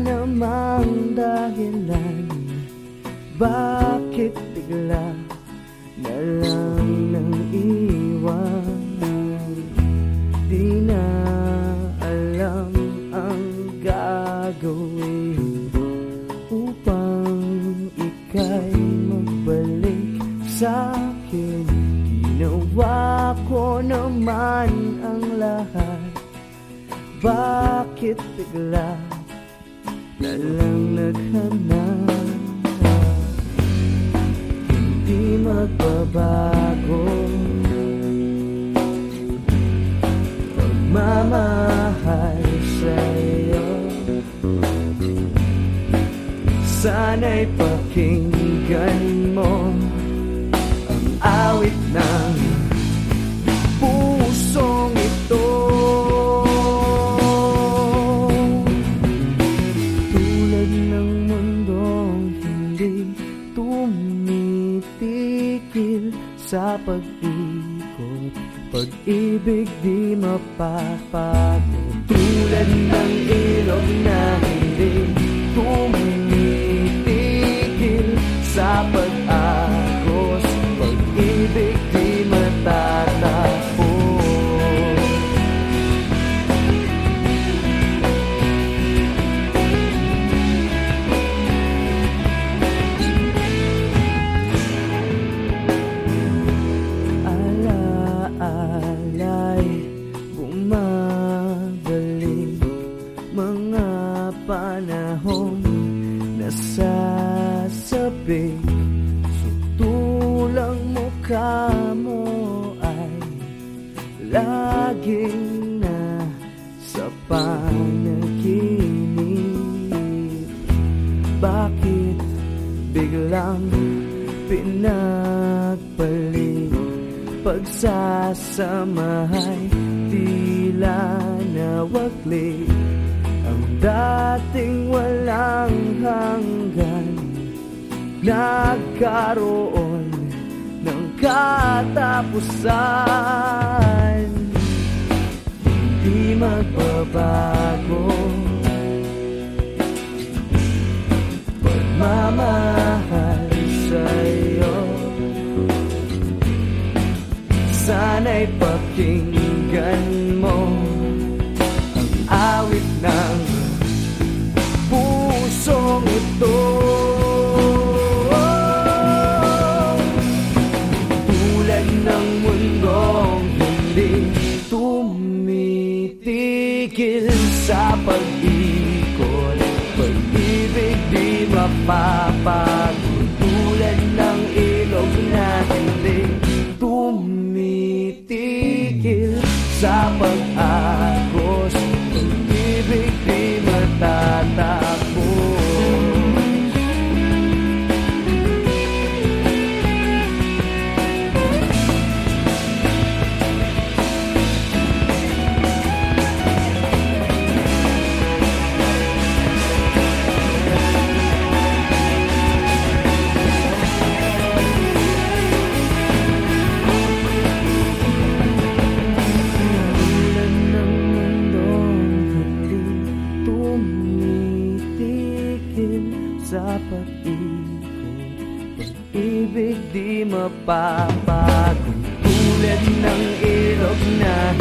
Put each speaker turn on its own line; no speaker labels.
namang dahilan. Bakit bigla na lang nang iwan Di na alam ang gagawin Upang ika'y magbalik sa akin. Ginawa ko naman ang lahat. Bakit bigla na lang naghanap Hindi magbabago. Pagmamahal sa'yo. Sana'y pakinggan mo sa pag-ikot Pag-ibig di mapapagod. Tulad ng ilog na mo ay Laging na sa panaginip. Bakit biglang pinagpalit Pagsasamahay? Tila nawaglit Ang dating walang hanggan. Nagkaroon katapusan Di magbabago. Pagmamahal sa'yo Sana'y pakinggan mo. Ang awit ng tumitigil sa pag-ikot. Pag-ibig di mapapagod sa pag-ibig Pag-ibig di mapapagod. Tulad ng ilog na